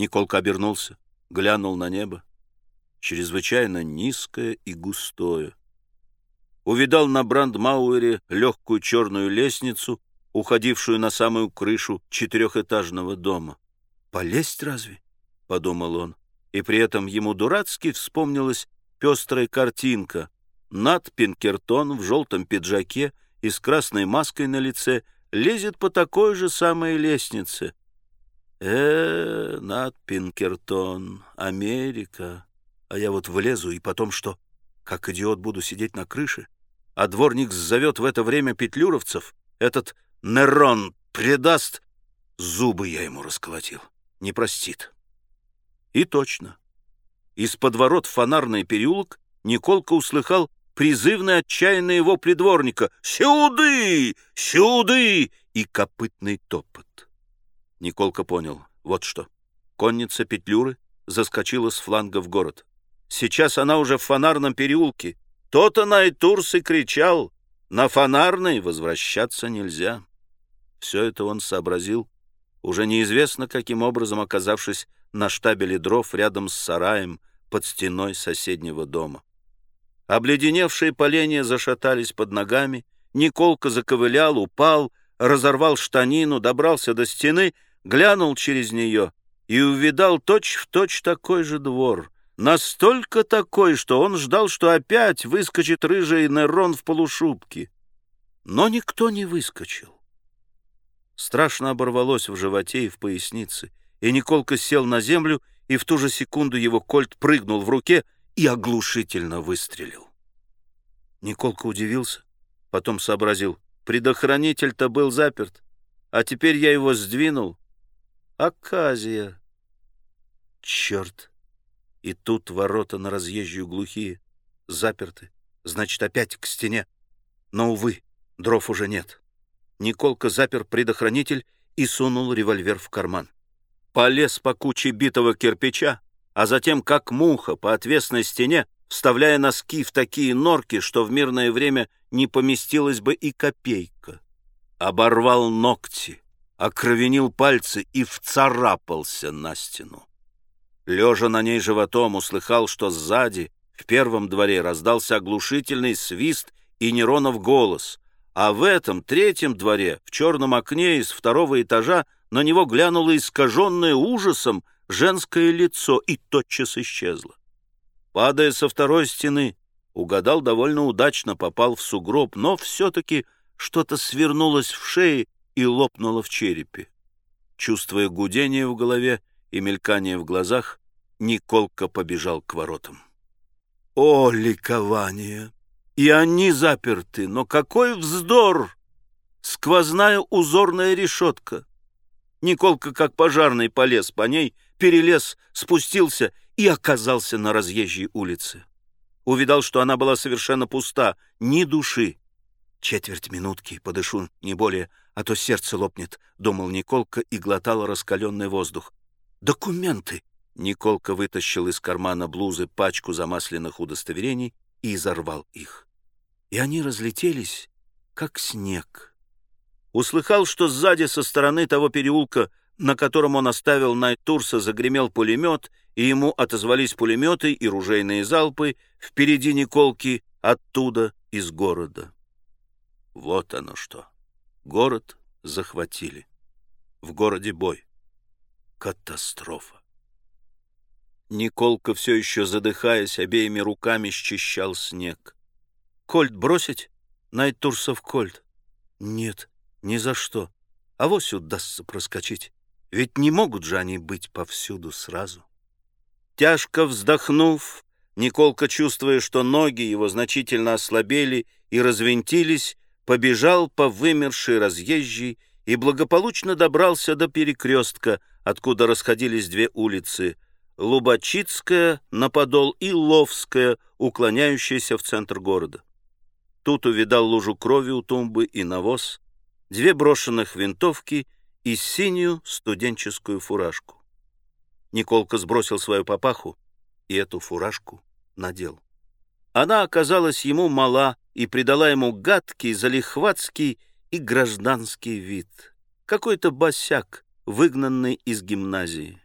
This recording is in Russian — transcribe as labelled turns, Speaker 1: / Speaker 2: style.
Speaker 1: Николка обернулся, глянул на небо. Чрезвычайно низкое и густое. Увидал на Брандмауэре легкую черную лестницу, уходившую на самую крышу четырехэтажного дома. «Полезть разве?» — подумал он. И при этом ему дурацки вспомнилась пестрая картинка. Над Пинкертон в желтом пиджаке и с красной маской на лице лезет по такой же самой лестнице. Э, Над Пинкертон, Америка. А я вот влезу, и потом что? Как идиот буду сидеть на крыше? А дворник зовет в это время петлюровцев. Этот Нерон предаст. Зубы я ему расколотил. Не простит. И точно. Из-под ворот фонарный переулок Николка услыхал призывный отчаянный вопли дворника «Сюды! Сюды!» и копытный топот. Николка понял. Вот что. Конница Петлюры заскочила с фланга в город. Сейчас она уже в фонарном переулке. То-то Найтурс и кричал «На фонарный возвращаться нельзя». Все это он сообразил, уже неизвестно каким образом оказавшись на штабеле дров рядом с сараем под стеной соседнего дома. Обледеневшие поленья зашатались под ногами, Николка заковылял, упал, разорвал штанину, добрался до стены, глянул через нее и увидал точь-в-точь точь такой же двор. Настолько такой, что он ждал, что опять выскочит рыжий Нерон в полушубке. Но никто не выскочил. Страшно оборвалось в животе и в пояснице и Николка сел на землю, и в ту же секунду его кольт прыгнул в руке и оглушительно выстрелил. Николка удивился, потом сообразил. Предохранитель-то был заперт, а теперь я его сдвинул. Аказия. Черт! И тут ворота на разъезжую глухие, заперты. Значит, опять к стене. Но, увы, дров уже нет. Николка запер предохранитель и сунул револьвер в карман полез по куче битого кирпича, а затем, как муха по отвесной стене, вставляя носки в такие норки, что в мирное время не поместилась бы и копейка. Оборвал ногти, окровенил пальцы и вцарапался на стену. Лежа на ней животом, услыхал, что сзади, в первом дворе, раздался оглушительный свист и Неронов голос, а в этом третьем дворе, в черном окне из второго этажа, на него глянуло искаженное ужасом женское лицо и тотчас исчезло. Падая со второй стены, угадал довольно удачно, попал в сугроб, но все-таки что-то свернулось в шее и лопнуло в черепе. Чувствуя гудение в голове и мелькание в глазах, Николка побежал к воротам. О, ликование! И они заперты, но какой вздор! Сквозная узорная решетка, Николка, как пожарный, полез по ней, перелез, спустился и оказался на разъезжей улице. Увидал, что она была совершенно пуста, ни души. «Четверть минутки, подышу, не более, а то сердце лопнет», — думал Николка и глотал раскаленный воздух. «Документы!» Николка вытащил из кармана блузы пачку замасленных удостоверений и изорвал их. И они разлетелись, как снег услыхал, что сзади со стороны того переулка, на котором он оставил Найтурса, загремел пулемет, и ему отозвались пулеметы и ружейные залпы впереди Николки, оттуда, из города. Вот оно что. Город захватили. В городе бой. Катастрофа. Николка, все еще задыхаясь, обеими руками счищал снег. «Кольт бросить?» «Найтурсов кольт». «Нет, ни за что. А вось удастся проскочить. Ведь не могут же они быть повсюду сразу. Тяжко вздохнув, Николка, чувствуя, что ноги его значительно ослабели и развинтились, побежал по вымершей разъезжей и благополучно добрался до перекрестка, откуда расходились две улицы — Лубачицкая на подол и Ловская, уклоняющаяся в центр города. Тут увидал лужу крови у тумбы и навоз, две брошенных винтовки и синюю студенческую фуражку. Николка сбросил свою папаху и эту фуражку надел. Она оказалась ему мала и придала ему гадкий, залихватский и гражданский вид. Какой-то босяк, выгнанный из гимназии.